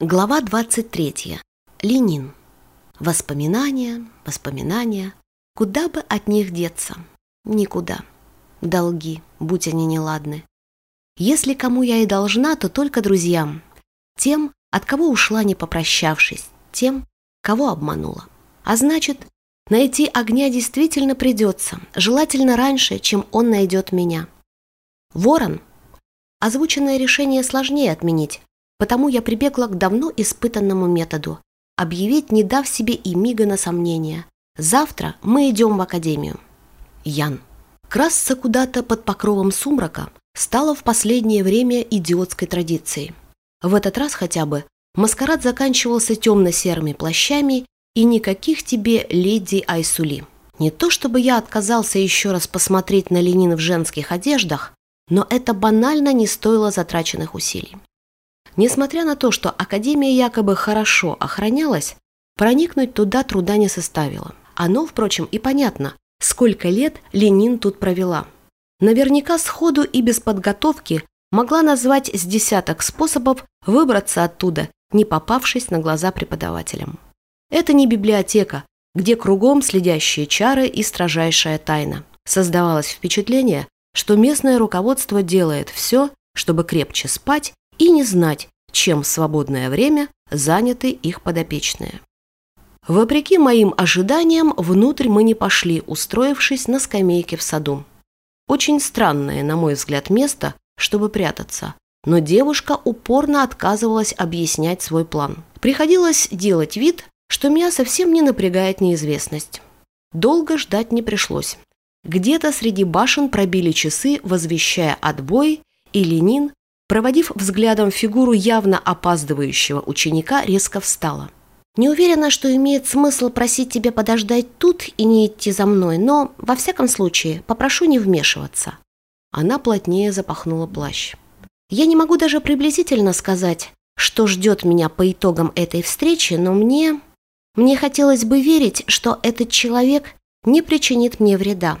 Глава 23. Ленин. Воспоминания, воспоминания. Куда бы от них деться? Никуда. Долги, будь они неладны. Если кому я и должна, то только друзьям. Тем, от кого ушла не попрощавшись. Тем, кого обманула. А значит, найти огня действительно придется. Желательно раньше, чем он найдет меня. Ворон. Озвученное решение сложнее отменить Потому я прибегла к давно испытанному методу – объявить, не дав себе и мига на сомнение. Завтра мы идем в академию. Ян. Красться куда-то под покровом сумрака стало в последнее время идиотской традицией. В этот раз хотя бы маскарад заканчивался темно-серыми плащами и никаких тебе леди Айсули. Не то чтобы я отказался еще раз посмотреть на Ленин в женских одеждах, но это банально не стоило затраченных усилий. Несмотря на то, что Академия якобы хорошо охранялась, проникнуть туда труда не составило. Оно, впрочем, и понятно, сколько лет Ленин тут провела. Наверняка сходу и без подготовки могла назвать с десяток способов выбраться оттуда, не попавшись на глаза преподавателям. Это не библиотека, где кругом следящие чары и строжайшая тайна. Создавалось впечатление, что местное руководство делает все, чтобы крепче спать и не знать, чем свободное время заняты их подопечные. Вопреки моим ожиданиям, внутрь мы не пошли, устроившись на скамейке в саду. Очень странное, на мой взгляд, место, чтобы прятаться. Но девушка упорно отказывалась объяснять свой план. Приходилось делать вид, что меня совсем не напрягает неизвестность. Долго ждать не пришлось. Где-то среди башен пробили часы, возвещая отбой, и Ленин, Проводив взглядом фигуру явно опаздывающего ученика, резко встала. «Не уверена, что имеет смысл просить тебя подождать тут и не идти за мной, но, во всяком случае, попрошу не вмешиваться». Она плотнее запахнула плащ. «Я не могу даже приблизительно сказать, что ждет меня по итогам этой встречи, но мне... Мне хотелось бы верить, что этот человек не причинит мне вреда.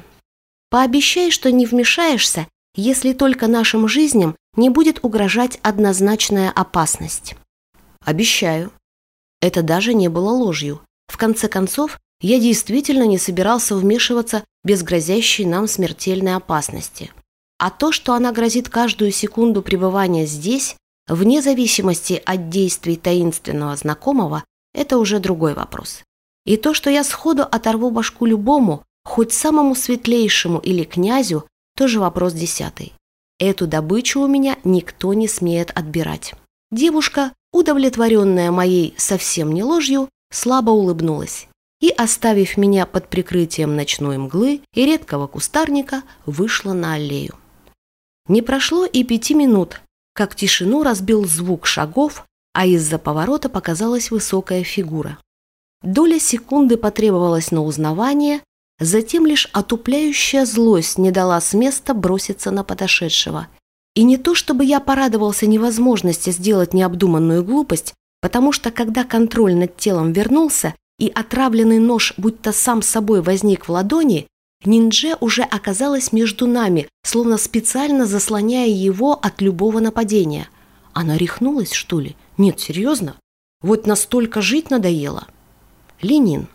Пообещай, что не вмешаешься, если только нашим жизням не будет угрожать однозначная опасность. Обещаю. Это даже не было ложью. В конце концов, я действительно не собирался вмешиваться без грозящей нам смертельной опасности. А то, что она грозит каждую секунду пребывания здесь, вне зависимости от действий таинственного знакомого, это уже другой вопрос. И то, что я сходу оторву башку любому, хоть самому светлейшему или князю, тоже вопрос десятый. Эту добычу у меня никто не смеет отбирать. Девушка, удовлетворенная моей совсем не ложью, слабо улыбнулась и, оставив меня под прикрытием ночной мглы и редкого кустарника, вышла на аллею. Не прошло и пяти минут, как тишину разбил звук шагов, а из-за поворота показалась высокая фигура. Доля секунды потребовалась на узнавание, Затем лишь отупляющая злость не дала с места броситься на подошедшего. И не то, чтобы я порадовался невозможности сделать необдуманную глупость, потому что когда контроль над телом вернулся и отравленный нож будто сам собой возник в ладони, ниндже уже оказалась между нами, словно специально заслоняя его от любого нападения. Она рехнулась, что ли? Нет, серьезно? Вот настолько жить надоело. Ленин.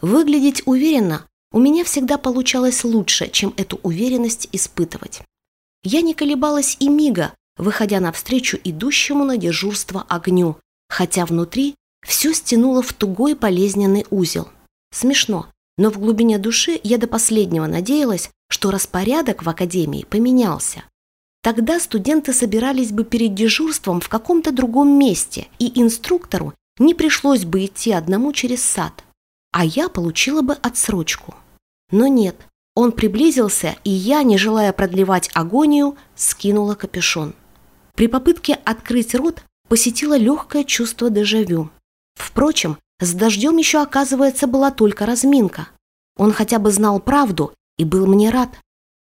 Выглядеть уверенно у меня всегда получалось лучше, чем эту уверенность испытывать. Я не колебалась и мига, выходя навстречу идущему на дежурство огню, хотя внутри все стянуло в тугой болезненный узел. Смешно, но в глубине души я до последнего надеялась, что распорядок в академии поменялся. Тогда студенты собирались бы перед дежурством в каком-то другом месте, и инструктору не пришлось бы идти одному через сад а я получила бы отсрочку. Но нет, он приблизился, и я, не желая продлевать агонию, скинула капюшон. При попытке открыть рот посетило легкое чувство дежавю. Впрочем, с дождем еще, оказывается, была только разминка. Он хотя бы знал правду и был мне рад.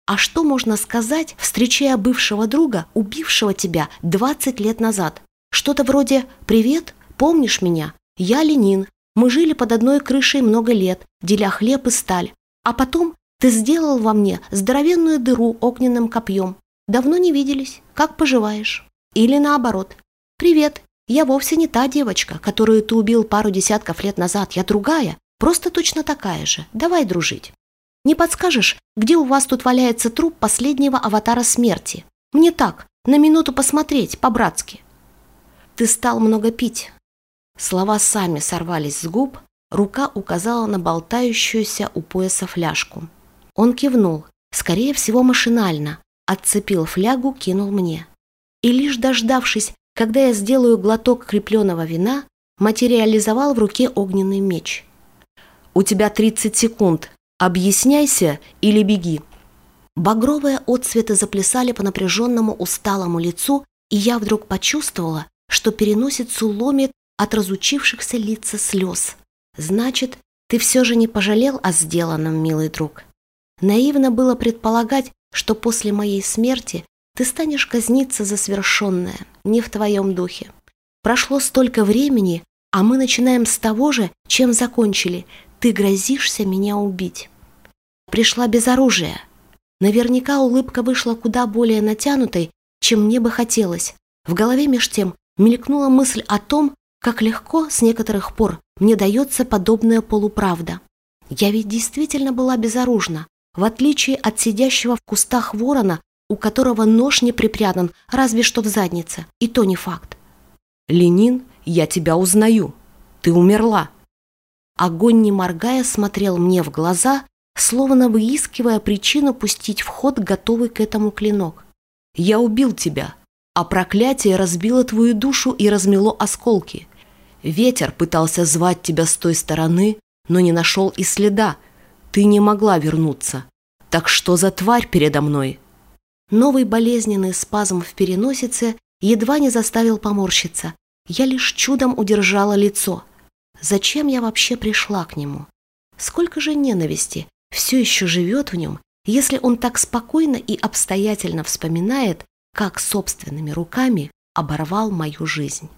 А что можно сказать, встречая бывшего друга, убившего тебя 20 лет назад? Что-то вроде «Привет, помнишь меня? Я Ленин, мы жили под одной крышей много лет, деля хлеб и сталь. А потом ты сделал во мне здоровенную дыру огненным копьем. Давно не виделись. Как поживаешь? Или наоборот. Привет, Я вовсе не та девочка, которую ты убил пару десятков лет назад. Я другая, просто точно такая же. Давай дружить. Не подскажешь, где у вас тут валяется труп последнего аватара смерти? Мне так, на минуту посмотреть, по-братски. Ты стал много пить. Слова сами сорвались с губ, рука указала на болтающуюся у пояса фляжку. Он кивнул, скорее всего машинально, отцепил флягу, кинул мне. И лишь дождавшись, когда я сделаю глоток крепленного вина, материализовал в руке огненный меч. «У тебя 30 секунд. Объясняйся или беги». Багровые отцветы заплясали по напряженному усталому лицу, и я вдруг почувствовала, что переносицу ломит от разучившихся лица слез. «Значит, ты все же не пожалел о сделанном, милый друг?» Наивно было предполагать, что после моей смерти ты станешь казниться за свершенное, не в твоем духе. Прошло столько времени, а мы начинаем с того же, чем закончили. Ты грозишься меня убить. Пришла без оружия. Наверняка улыбка вышла куда более натянутой, чем мне бы хотелось. В голове меж тем мелькнула мысль о том, как легко с некоторых пор мне дается подобная полуправда. Я ведь действительно была безоружна, в отличие от сидящего в кустах ворона, у которого нож не припрятан, разве что в заднице, и то не факт. «Ленин, я тебя узнаю. Ты умерла». Огонь, не моргая, смотрел мне в глаза, словно выискивая причину пустить в ход готовый к этому клинок. «Я убил тебя, а проклятие разбило твою душу и размело осколки. Ветер пытался звать тебя с той стороны, но не нашел и следа. Ты не могла вернуться. Так что за тварь передо мной?» Новый болезненный спазм в переносице едва не заставил поморщиться. Я лишь чудом удержала лицо. Зачем я вообще пришла к нему? Сколько же ненависти все еще живет в нем, если он так спокойно и обстоятельно вспоминает, как собственными руками оборвал мою жизнь.